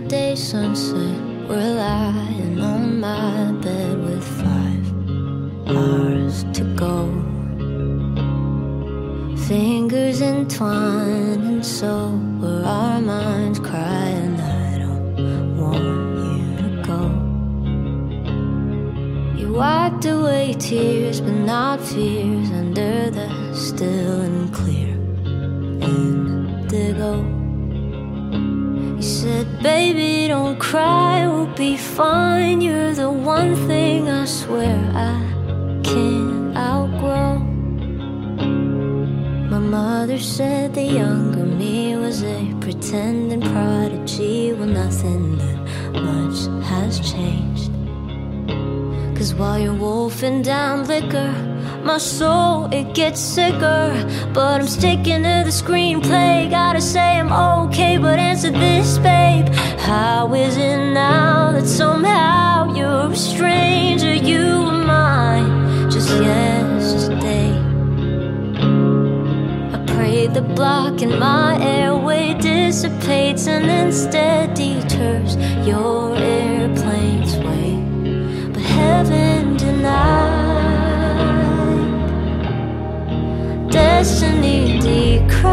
Saturday sunset, we're lying on my bed with five hours to go. Fingers entwined, and so were our minds crying. I don't want you to go. You wiped away tears, but not fears, under the still and clear Baby, don't cry, we'll be fine. You're the one thing I swear I can't outgrow. My mother said the younger me was a pretending prodigy. Well, nothing that much has changed. Cause while you're wolfing down liquor, my soul it gets sicker. But I'm sticking to the screenplay. Gotta say I'm okay, but answer this, babe. How is it now that somehow you're a stranger? You were mine just yesterday. I pray the block in my airway dissipates and instead deters your airplane's way. But heaven denied, destiny decried,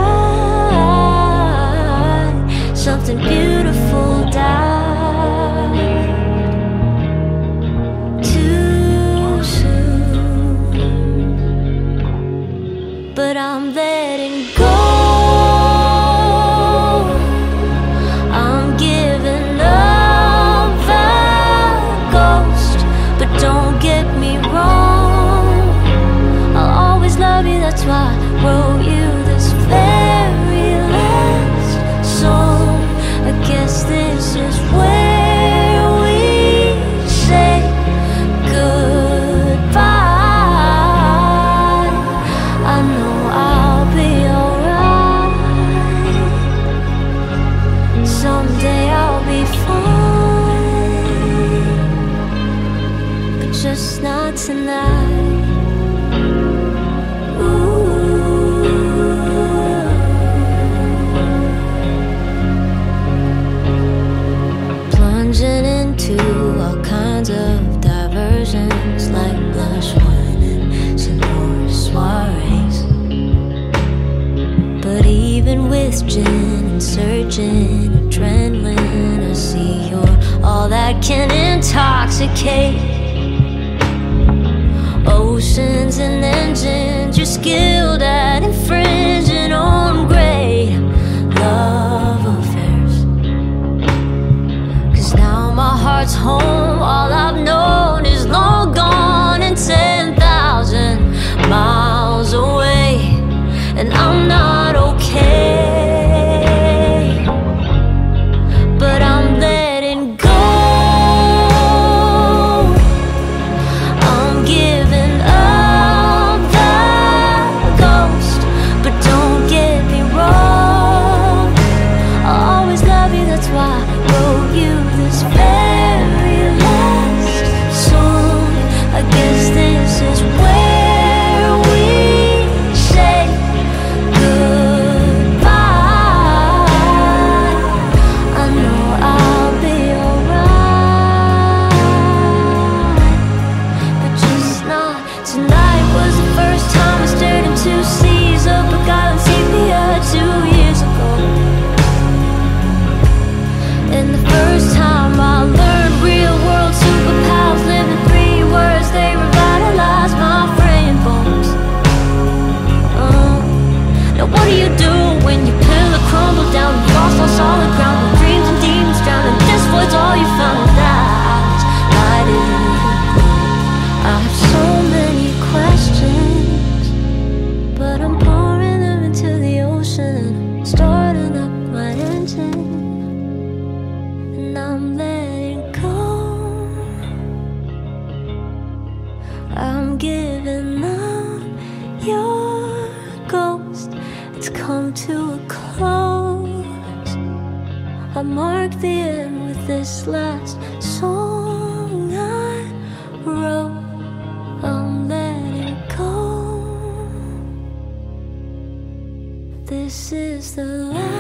something beautiful But I'm letting go. I'm giving up that ghost, but don't get me wrong. I'll always love you, that's why even with gin and surging adrenaline, I see you're all that can intoxicate. Oceans and engines, you're skilled at infringing on great love affairs. Cause now my heart's home, all I've ghost. It's come to a close. I mark the end with this last song I wrote. I'm letting go. This is the last